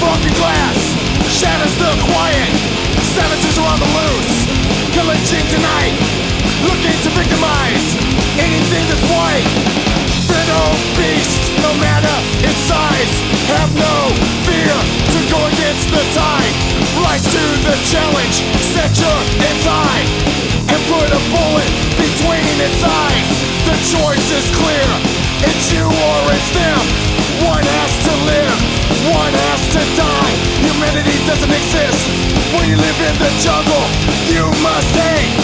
broken glass shatters the quiet. Savages are on the loose, pillaging tonight, looking to victimize anything that's white. Fear no oh, beast, no matter its size. Have no fear to go against the tide. Rise to the challenge, set your its eye, and put a bullet between its eyes. The choice is clear, it's you die. Humanity doesn't exist when you live in the jungle. You must hate.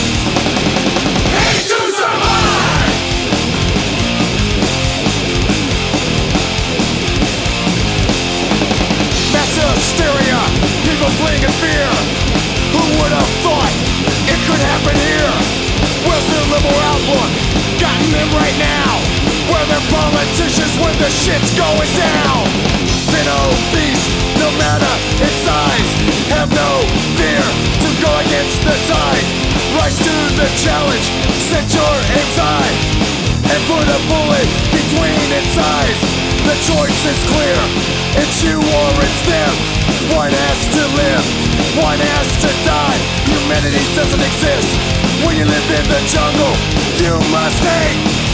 Hate to survive. Mass hysteria, people fear. Who would have thought it could happen here? Liberal them right now. Where their politicians when the shit's going down. To go against the tide. Rise to the challenge, set your inside. And put a bullet between its eyes. The choice is clear, it's you or it's them. One has to live, one has to die. Humanity doesn't exist when you live in the jungle. You must hate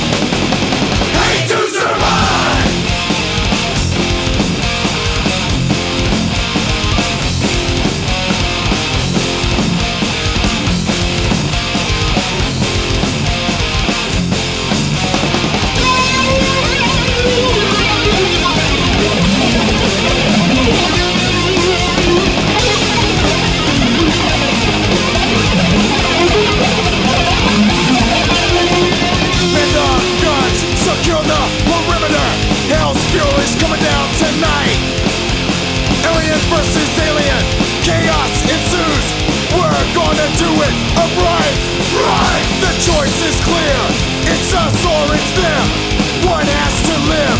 moment of right, right. The choice is clear. It's us or it's them. One has to live,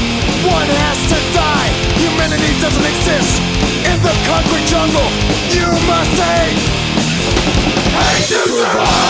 one has to die. Humanity doesn't exist in the concrete jungle. You must hate. Hate to survive.